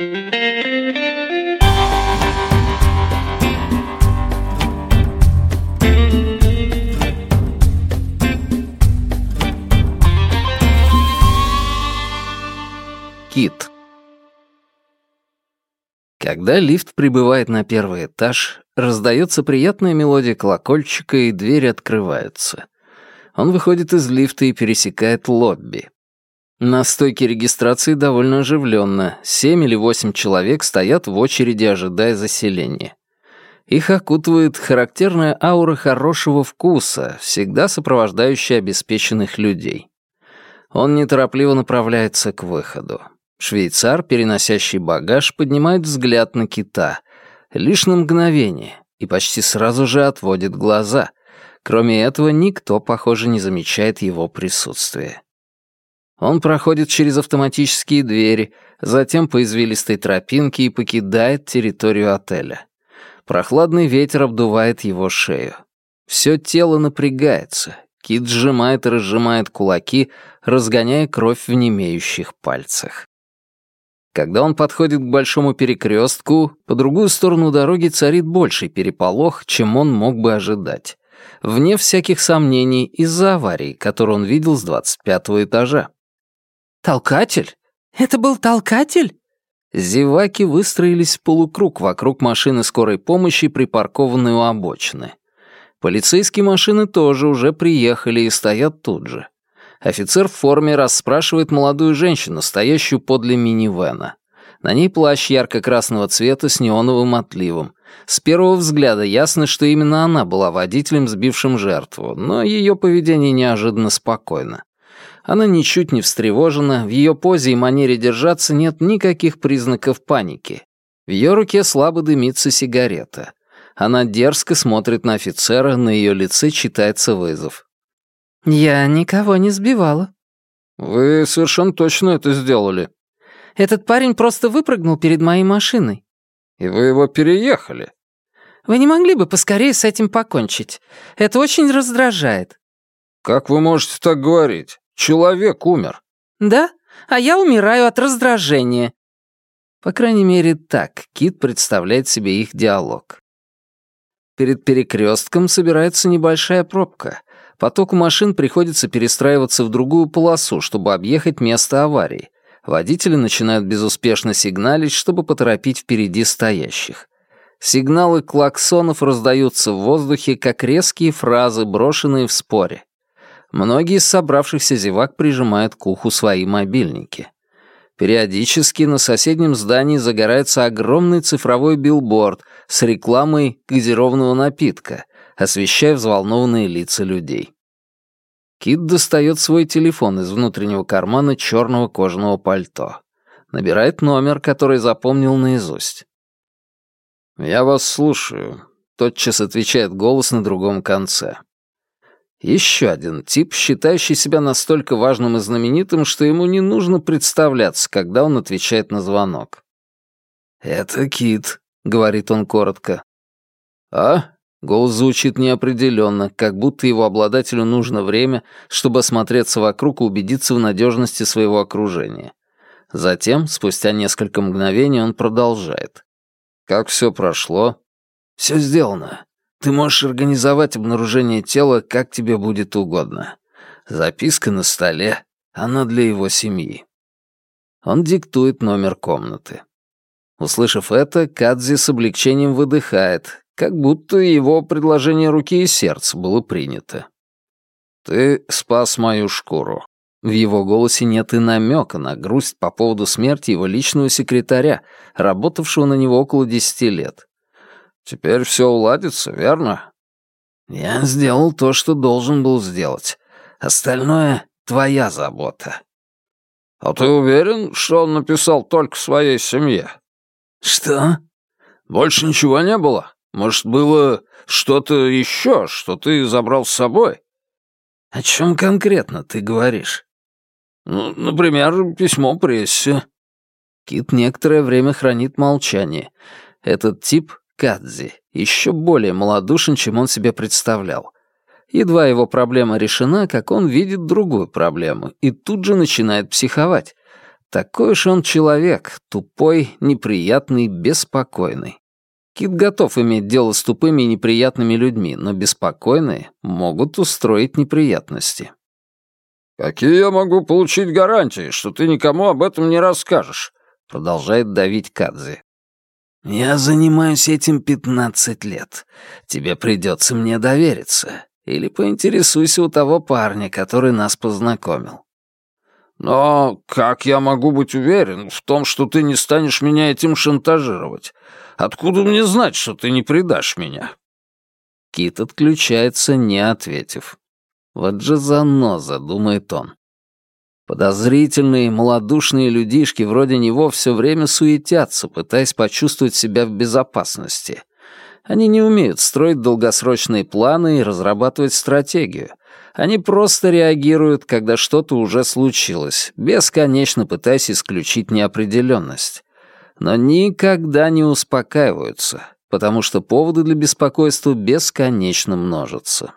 Кит. Когда лифт прибывает на первый этаж, раздается приятная мелодия колокольчика, и двери открываются. Он выходит из лифта и пересекает лобби. На стойке регистрации довольно оживленно. Семь или восемь человек стоят в очереди, ожидая заселения. Их окутывает характерная аура хорошего вкуса, всегда сопровождающая обеспеченных людей. Он неторопливо направляется к выходу. Швейцар, переносящий багаж, поднимает взгляд на кита. Лишь на мгновение. И почти сразу же отводит глаза. Кроме этого, никто, похоже, не замечает его присутствия. Он проходит через автоматические двери, затем по извилистой тропинке и покидает территорию отеля. Прохладный ветер обдувает его шею. Все тело напрягается. Кит сжимает и разжимает кулаки, разгоняя кровь в немеющих пальцах. Когда он подходит к большому перекрестку, по другую сторону дороги царит больший переполох, чем он мог бы ожидать. Вне всяких сомнений из-за аварии, которую он видел с 25 этажа. «Толкатель? Это был толкатель?» Зеваки выстроились в полукруг вокруг машины скорой помощи, припаркованной у обочины. Полицейские машины тоже уже приехали и стоят тут же. Офицер в форме расспрашивает молодую женщину, стоящую подле минивэна. На ней плащ ярко-красного цвета с неоновым отливом. С первого взгляда ясно, что именно она была водителем, сбившим жертву, но ее поведение неожиданно спокойно. Она ничуть не встревожена, в ее позе и манере держаться нет никаких признаков паники. В ее руке слабо дымится сигарета. Она дерзко смотрит на офицера, на ее лице читается вызов. «Я никого не сбивала». «Вы совершенно точно это сделали». «Этот парень просто выпрыгнул перед моей машиной». «И вы его переехали». «Вы не могли бы поскорее с этим покончить? Это очень раздражает». «Как вы можете так говорить? Человек умер». «Да? А я умираю от раздражения». По крайней мере, так Кит представляет себе их диалог. Перед перекрестком собирается небольшая пробка. Потоку машин приходится перестраиваться в другую полосу, чтобы объехать место аварии. Водители начинают безуспешно сигналить, чтобы поторопить впереди стоящих. Сигналы клаксонов раздаются в воздухе, как резкие фразы, брошенные в споре. Многие из собравшихся зевак прижимают к уху свои мобильники. Периодически на соседнем здании загорается огромный цифровой билборд с рекламой газированного напитка, освещая взволнованные лица людей. Кит достает свой телефон из внутреннего кармана черного кожаного пальто. Набирает номер, который запомнил наизусть. «Я вас слушаю», — тотчас отвечает голос на другом конце. Еще один тип, считающий себя настолько важным и знаменитым, что ему не нужно представляться, когда он отвечает на звонок. «Это Кит», — говорит он коротко. «А? Голос звучит неопределенно, как будто его обладателю нужно время, чтобы осмотреться вокруг и убедиться в надежности своего окружения. Затем, спустя несколько мгновений, он продолжает. «Как все прошло?» «Все сделано. Ты можешь организовать обнаружение тела, как тебе будет угодно. Записка на столе, она для его семьи». Он диктует номер комнаты. Услышав это, Кадзи с облегчением выдыхает, как будто его предложение руки и сердца было принято. «Ты спас мою шкуру». В его голосе нет и намека на грусть по поводу смерти его личного секретаря, работавшего на него около десяти лет. «Теперь все уладится, верно?» «Я сделал то, что должен был сделать. Остальное — твоя забота». «А ты уверен, что он написал только своей семье?» «Что?» «Больше ничего не было?» Может, было что-то еще, что ты забрал с собой?» «О чем конкретно ты говоришь?» «Ну, например, письмо прессе». Кит некоторое время хранит молчание. Этот тип, Кадзи, еще более малодушен, чем он себе представлял. Едва его проблема решена, как он видит другую проблему и тут же начинает психовать. Такой уж он человек, тупой, неприятный, беспокойный. Кит готов иметь дело с тупыми и неприятными людьми, но беспокойные могут устроить неприятности. «Какие я могу получить гарантии, что ты никому об этом не расскажешь?» Продолжает давить Кадзи. «Я занимаюсь этим пятнадцать лет. Тебе придется мне довериться. Или поинтересуйся у того парня, который нас познакомил». «Но как я могу быть уверен в том, что ты не станешь меня этим шантажировать? Откуда мне знать, что ты не предашь меня?» Кит отключается, не ответив. Вот же заноза, думает он. Подозрительные, малодушные людишки вроде него все время суетятся, пытаясь почувствовать себя в безопасности. Они не умеют строить долгосрочные планы и разрабатывать стратегию. Они просто реагируют, когда что-то уже случилось, бесконечно пытаясь исключить неопределенность но никогда не успокаиваются, потому что поводы для беспокойства бесконечно множатся.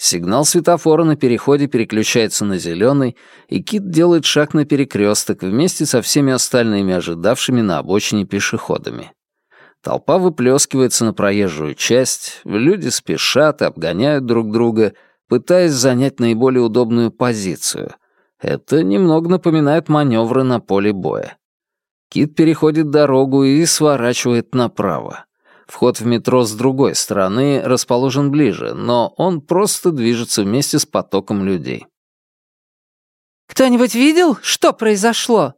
Сигнал светофора на переходе переключается на зеленый, и Кит делает шаг на перекресток вместе со всеми остальными ожидавшими на обочине пешеходами. Толпа выплескивается на проезжую часть, люди спешат и обгоняют друг друга, пытаясь занять наиболее удобную позицию. Это немного напоминает маневры на поле боя. Кит переходит дорогу и сворачивает направо. Вход в метро с другой стороны расположен ближе, но он просто движется вместе с потоком людей. «Кто-нибудь видел, что произошло?»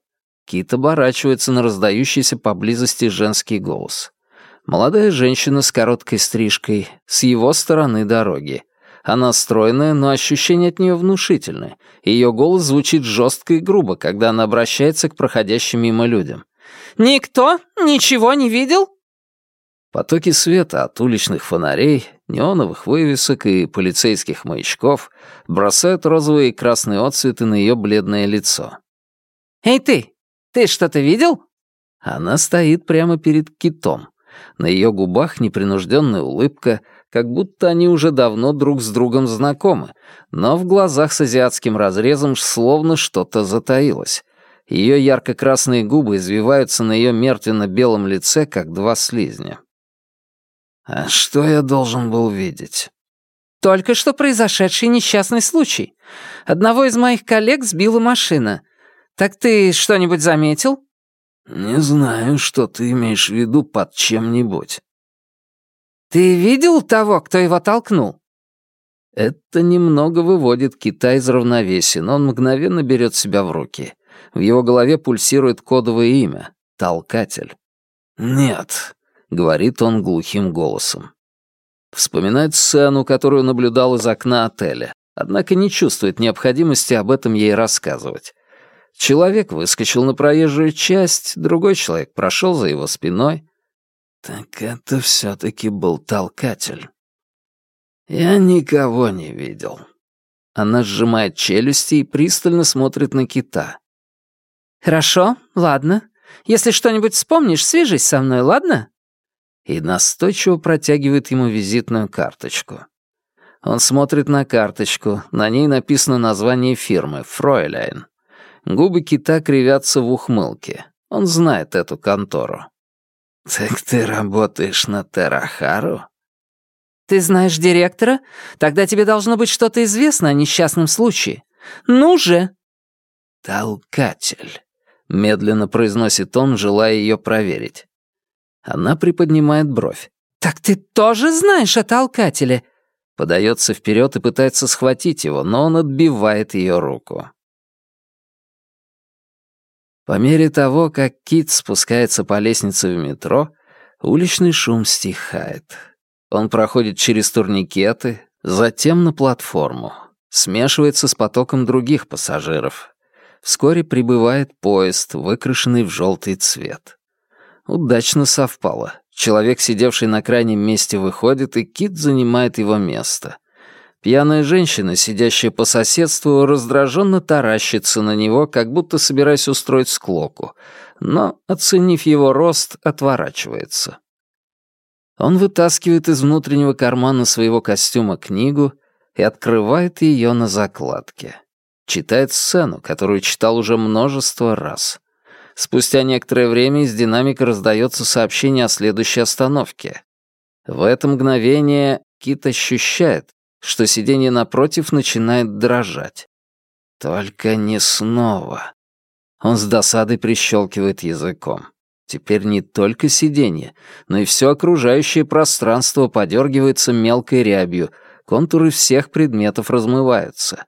Кит оборачивается на раздающийся поблизости женский голос. Молодая женщина с короткой стрижкой, с его стороны дороги. Она стройная, но ощущение от нее внушительное. Ее голос звучит жестко и грубо, когда она обращается к проходящим мимо людям. «Никто ничего не видел?» Потоки света от уличных фонарей, неоновых вывесок и полицейских маячков бросают розовые и красные отцветы на ее бледное лицо. «Эй ты, ты что-то видел?» Она стоит прямо перед китом. На ее губах непринужденная улыбка, как будто они уже давно друг с другом знакомы, но в глазах с азиатским разрезом словно что-то затаилось. Ее ярко-красные губы извиваются на ее мертвенно-белом лице, как два слизня. А что я должен был видеть? Только что произошедший несчастный случай. Одного из моих коллег сбила машина. Так ты что-нибудь заметил? Не знаю, что ты имеешь в виду под чем-нибудь. Ты видел того, кто его толкнул? Это немного выводит Китай из равновесия, но он мгновенно берет себя в руки. В его голове пульсирует кодовое имя — Толкатель. «Нет», — говорит он глухим голосом. Вспоминает сцену, которую наблюдал из окна отеля, однако не чувствует необходимости об этом ей рассказывать. Человек выскочил на проезжую часть, другой человек прошел за его спиной. Так это все-таки был толкатель. Я никого не видел. Она сжимает челюсти и пристально смотрит на кита. «Хорошо, ладно. Если что-нибудь вспомнишь, свяжись со мной, ладно?» И настойчиво протягивает ему визитную карточку. Он смотрит на карточку, на ней написано название фирмы «Фройляйн». Губы кита кривятся в ухмылке. Он знает эту контору. «Так ты работаешь на Терахару?» «Ты знаешь директора? Тогда тебе должно быть что-то известно о несчастном случае. Ну же!» «Толкатель», — медленно произносит он, желая ее проверить. Она приподнимает бровь. «Так ты тоже знаешь о толкателе?» Подается вперед и пытается схватить его, но он отбивает ее руку. По мере того, как Кит спускается по лестнице в метро, уличный шум стихает. Он проходит через турникеты, затем на платформу, смешивается с потоком других пассажиров. Вскоре прибывает поезд, выкрашенный в желтый цвет. Удачно совпало. Человек, сидевший на крайнем месте, выходит, и Кит занимает его место. Пьяная женщина, сидящая по соседству, раздраженно таращится на него, как будто собираясь устроить склоку, но, оценив его рост, отворачивается. Он вытаскивает из внутреннего кармана своего костюма книгу и открывает ее на закладке. читает сцену, которую читал уже множество раз. Спустя некоторое время из динамика раздается сообщение о следующей остановке. В это мгновение Кит ощущает, что сиденье напротив начинает дрожать. Только не снова. Он с досадой прищелкивает языком. Теперь не только сиденье, но и все окружающее пространство подергивается мелкой рябью, контуры всех предметов размываются.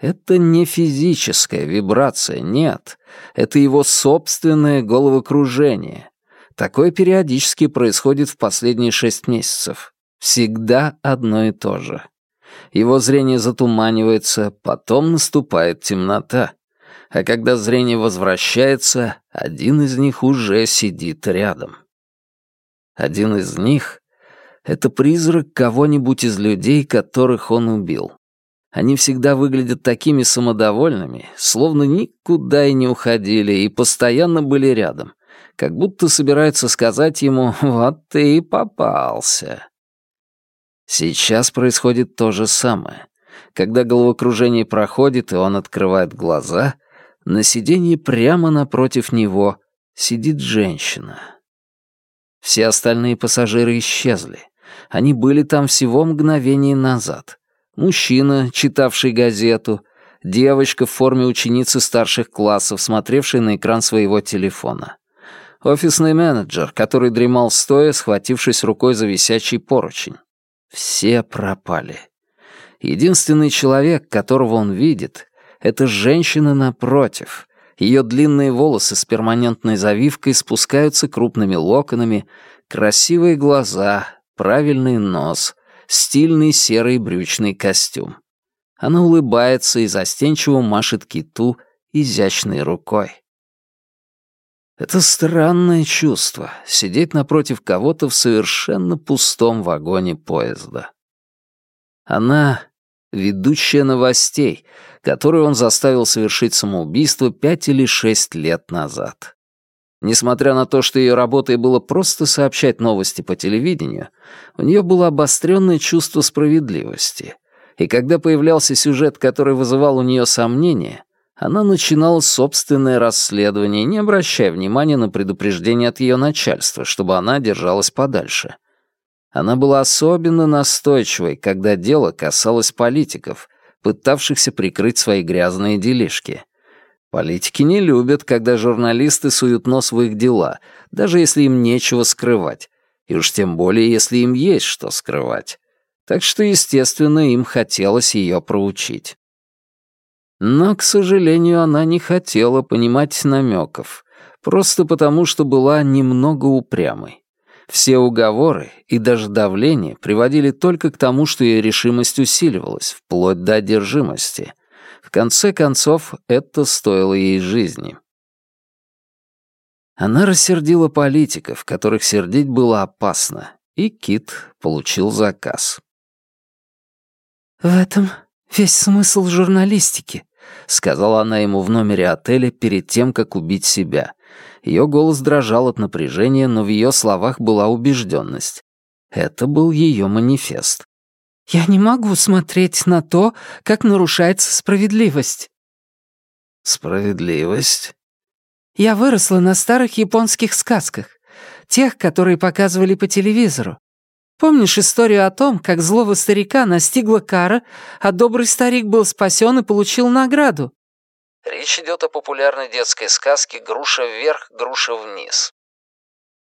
Это не физическая вибрация, нет. Это его собственное головокружение. Такое периодически происходит в последние шесть месяцев. Всегда одно и то же. Его зрение затуманивается, потом наступает темнота. А когда зрение возвращается, один из них уже сидит рядом. Один из них — это призрак кого-нибудь из людей, которых он убил. Они всегда выглядят такими самодовольными, словно никуда и не уходили и постоянно были рядом, как будто собираются сказать ему «Вот ты и попался». Сейчас происходит то же самое. Когда головокружение проходит, и он открывает глаза, на сиденье прямо напротив него сидит женщина. Все остальные пассажиры исчезли. Они были там всего мгновение назад. Мужчина, читавший газету, девочка в форме ученицы старших классов, смотревшая на экран своего телефона. Офисный менеджер, который дремал стоя, схватившись рукой за висячий поручень. Все пропали. Единственный человек, которого он видит, это женщина напротив. Ее длинные волосы с перманентной завивкой спускаются крупными локонами, красивые глаза, правильный нос, стильный серый брючный костюм. Она улыбается и застенчиво машет киту изящной рукой. Это странное чувство — сидеть напротив кого-то в совершенно пустом вагоне поезда. Она — ведущая новостей, которую он заставил совершить самоубийство пять или шесть лет назад. Несмотря на то, что ее работой было просто сообщать новости по телевидению, у нее было обостренное чувство справедливости. И когда появлялся сюжет, который вызывал у нее сомнения, она начинала собственное расследование, не обращая внимания на предупреждение от ее начальства, чтобы она держалась подальше. Она была особенно настойчивой, когда дело касалось политиков, пытавшихся прикрыть свои грязные делишки. Политики не любят, когда журналисты суют нос в их дела, даже если им нечего скрывать, и уж тем более, если им есть что скрывать. Так что, естественно, им хотелось ее проучить. Но, к сожалению, она не хотела понимать намеков, просто потому, что была немного упрямой. Все уговоры и даже давление приводили только к тому, что ее решимость усиливалась, вплоть до одержимости. В конце концов, это стоило ей жизни. Она рассердила политиков, которых сердить было опасно, и Кит получил заказ. «В этом весь смысл журналистики», — сказала она ему в номере отеля перед тем, как убить себя. Ее голос дрожал от напряжения, но в ее словах была убежденность. Это был ее манифест. «Я не могу смотреть на то, как нарушается справедливость». «Справедливость?» «Я выросла на старых японских сказках, тех, которые показывали по телевизору. Помнишь историю о том, как злого старика настигла кара, а добрый старик был спасен и получил награду? Речь идет о популярной детской сказке «Груша вверх, груша вниз».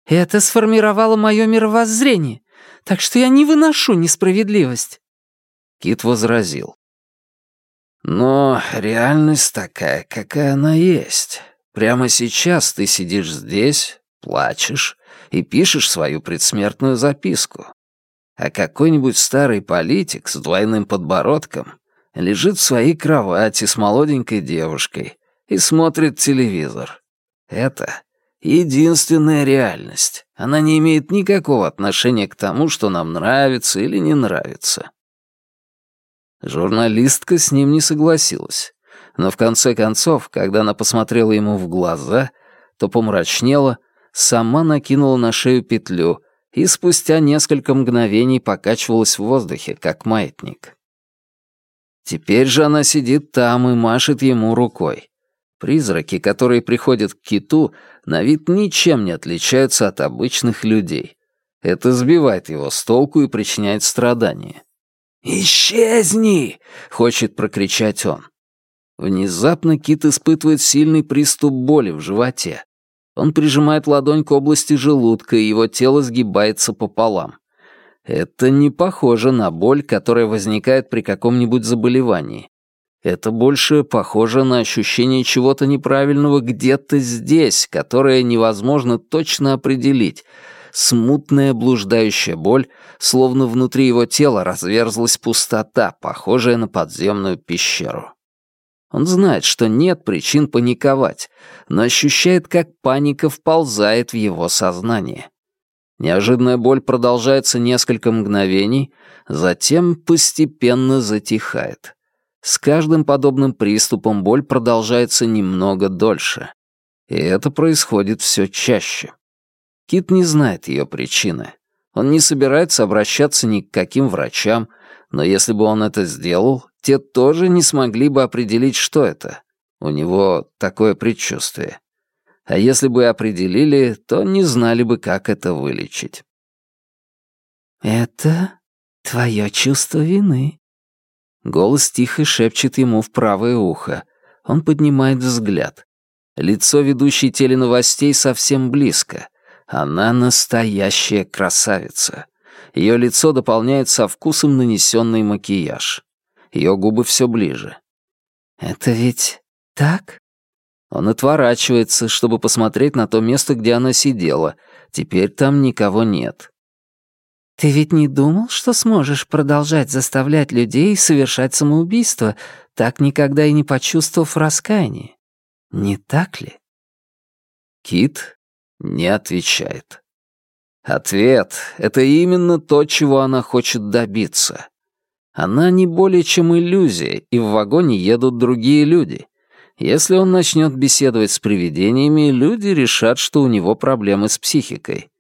Это сформировало мое мировоззрение, так что я не выношу несправедливость. Кит возразил. Но реальность такая, какая она есть. Прямо сейчас ты сидишь здесь, плачешь и пишешь свою предсмертную записку а какой-нибудь старый политик с двойным подбородком лежит в своей кровати с молоденькой девушкой и смотрит телевизор. Это единственная реальность. Она не имеет никакого отношения к тому, что нам нравится или не нравится. Журналистка с ним не согласилась. Но в конце концов, когда она посмотрела ему в глаза, то помрачнела, сама накинула на шею петлю — и спустя несколько мгновений покачивалась в воздухе, как маятник. Теперь же она сидит там и машет ему рукой. Призраки, которые приходят к киту, на вид ничем не отличаются от обычных людей. Это сбивает его с толку и причиняет страдания. «Исчезни!» — хочет прокричать он. Внезапно Кит испытывает сильный приступ боли в животе. Он прижимает ладонь к области желудка, и его тело сгибается пополам. Это не похоже на боль, которая возникает при каком-нибудь заболевании. Это больше похоже на ощущение чего-то неправильного где-то здесь, которое невозможно точно определить. Смутная блуждающая боль, словно внутри его тела разверзлась пустота, похожая на подземную пещеру. Он знает, что нет причин паниковать, но ощущает, как паника вползает в его сознание. Неожиданная боль продолжается несколько мгновений, затем постепенно затихает. С каждым подобным приступом боль продолжается немного дольше. И это происходит все чаще. Кит не знает ее причины. Он не собирается обращаться ни к каким врачам, но если бы он это сделал, те тоже не смогли бы определить, что это. У него такое предчувствие а если бы определили, то не знали бы, как это вылечить. «Это твое чувство вины». Голос тихо шепчет ему в правое ухо. Он поднимает взгляд. Лицо ведущей теленовостей совсем близко. Она настоящая красавица. Ее лицо дополняет со вкусом нанесенный макияж. Ее губы все ближе. «Это ведь так?» Он отворачивается, чтобы посмотреть на то место, где она сидела. Теперь там никого нет. «Ты ведь не думал, что сможешь продолжать заставлять людей совершать самоубийство, так никогда и не почувствовав раскаяние? Не так ли?» Кит не отвечает. Ответ — это именно то, чего она хочет добиться. Она не более чем иллюзия, и в вагоне едут другие люди — если он начнет беседовать с привидениями, люди решат, что у него проблемы с психикой.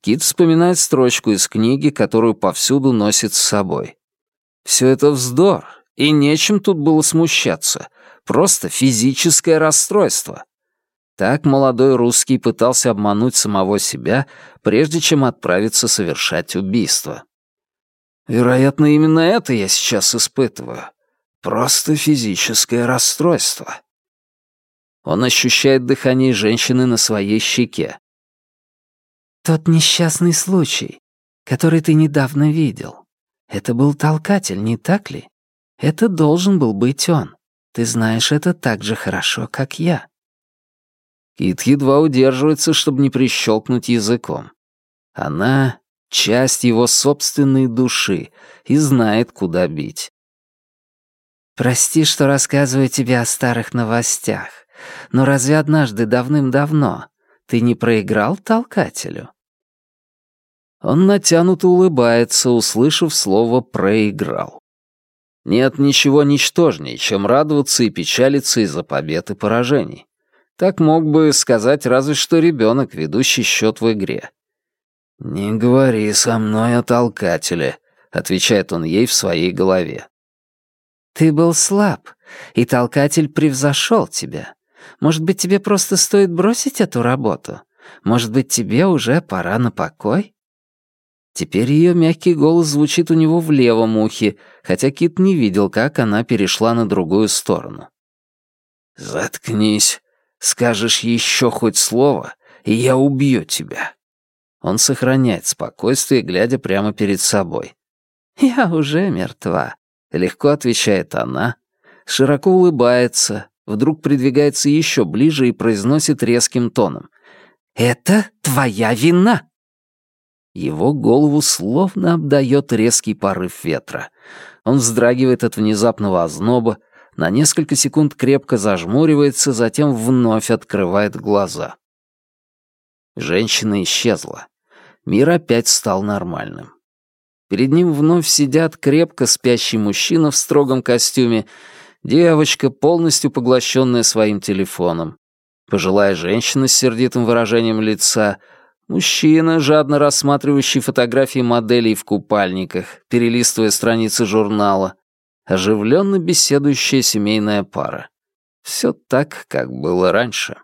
Кит вспоминает строчку из книги, которую повсюду носит с собой. Все это вздор, и нечем тут было смущаться. Просто физическое расстройство. Так молодой русский пытался обмануть самого себя, прежде чем отправиться совершать убийство. Вероятно, именно это я сейчас испытываю. Просто физическое расстройство. Он ощущает дыхание женщины на своей щеке. «Тот несчастный случай, который ты недавно видел, это был толкатель, не так ли? Это должен был быть он. Ты знаешь это так же хорошо, как я». Кит едва удерживается, чтобы не прищелкнуть языком. Она — часть его собственной души и знает, куда бить. «Прости, что рассказываю тебе о старых новостях. Но разве однажды давным-давно ты не проиграл толкателю?» Он натянуто улыбается, услышав слово «проиграл». Нет ничего ничтожнее, чем радоваться и печалиться из-за побед и поражений. Так мог бы сказать разве что ребенок, ведущий счет в игре. «Не говори со мной о толкателе», — отвечает он ей в своей голове. «Ты был слаб, и толкатель превзошел тебя. Может быть, тебе просто стоит бросить эту работу? Может быть, тебе уже пора на покой?» Теперь ее мягкий голос звучит у него в левом ухе, хотя Кит не видел, как она перешла на другую сторону. «Заткнись. Скажешь еще хоть слово, и я убью тебя». Он сохраняет спокойствие, глядя прямо перед собой. «Я уже мертва», — легко отвечает она, широко улыбается, вдруг придвигается еще ближе и произносит резким тоном. «Это твоя вина!» Его голову словно обдает резкий порыв ветра. Он вздрагивает от внезапного озноба, на несколько секунд крепко зажмуривается, затем вновь открывает глаза. Женщина исчезла. Мир опять стал нормальным. Перед ним вновь сидят крепко спящий мужчина в строгом костюме девочка, полностью поглощенная своим телефоном, пожилая женщина с сердитым выражением лица, мужчина, жадно рассматривающий фотографии моделей в купальниках, перелистывая страницы журнала, оживленно беседующая семейная пара. Все так, как было раньше.